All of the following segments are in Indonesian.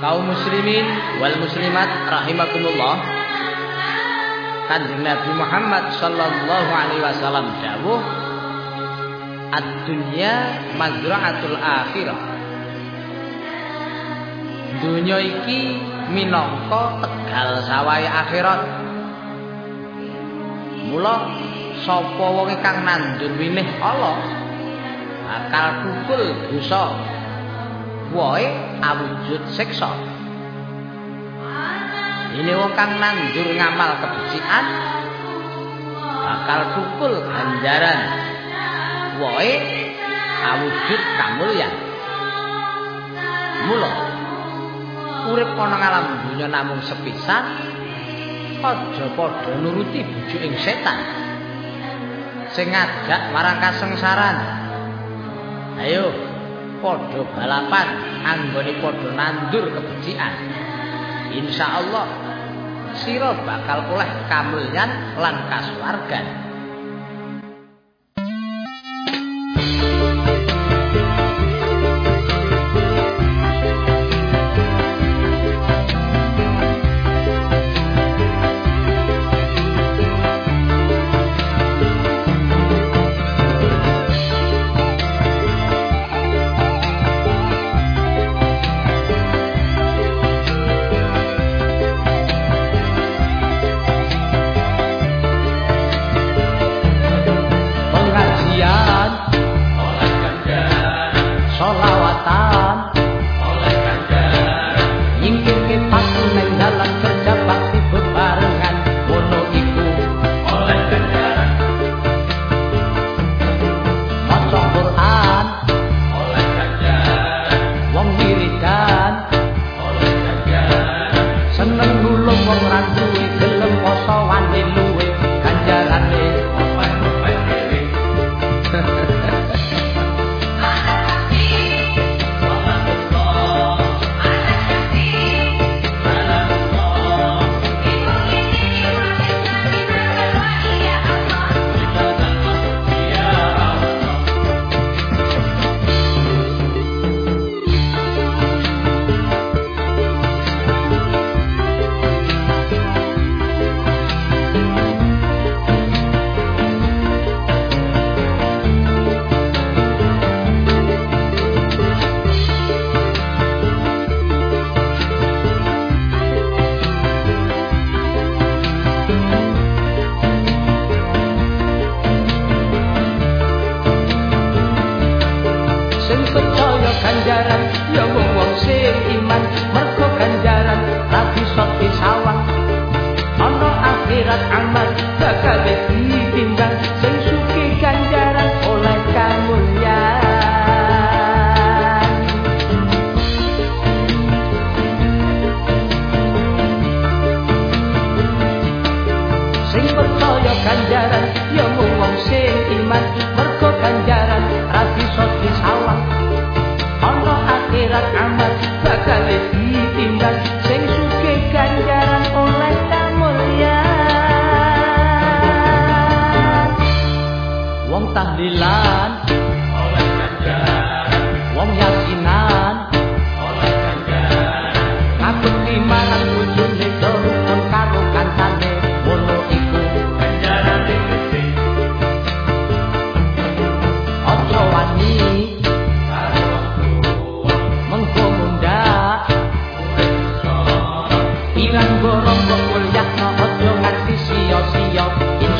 kaum muslimin wal muslimat rahimakumullah. Kanjeng Nabi Muhammad sallallahu alaihi wasallam dawuh Ad-dunya mazra'atul akhirah. Dunya iki minangka tegal sawahe akhirat. Mula sapa wong kang nandur winih Allah bakal kukul dosa. Wae awujud siksa. Ini wong kang nandur ngamal kebencian bakal kukul ganjaran. Wae awujud kamulyan. Mula urip ana alam dunya namung sepisan aja padha nuruti bujuking setan. Sing ngajak marang kasengsaran ayo padha balapan anggone padha nandur kebencian insyaallah sira bakal oleh kamulyan lan kasuwargan kanjaran ya mung wong sing iman mergo kanjaran ra bisa disawang ana akhirat amat bakal ditimbang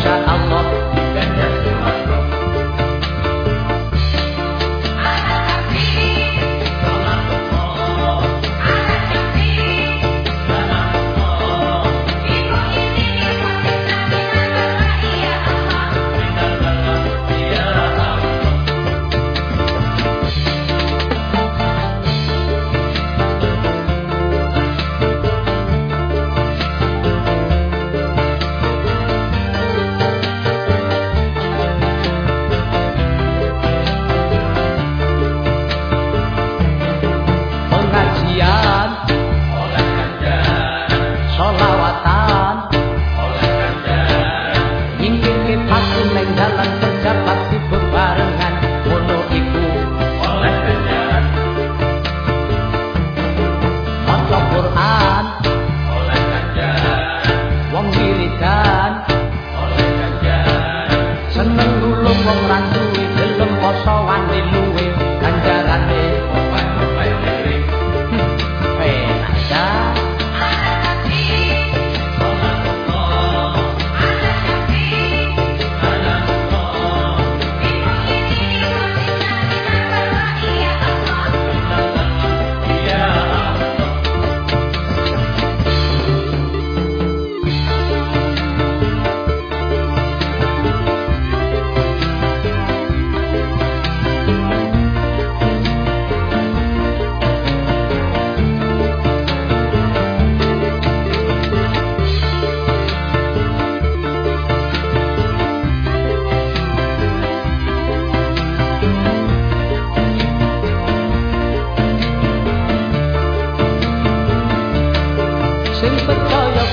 Masya Allah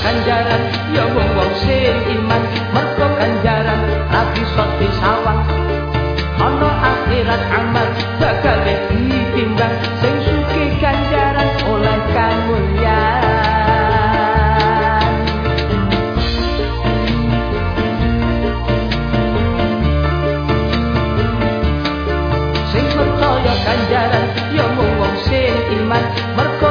ganjaran. Ya wong wong sing iman, mergo ganjaran. Ra bisa disawang ana akhirat amal bakal ditimbang. Sing suki ganjaran, oleh kamulyan sing percaya ganjaran, ya wong wong sing iman, mergo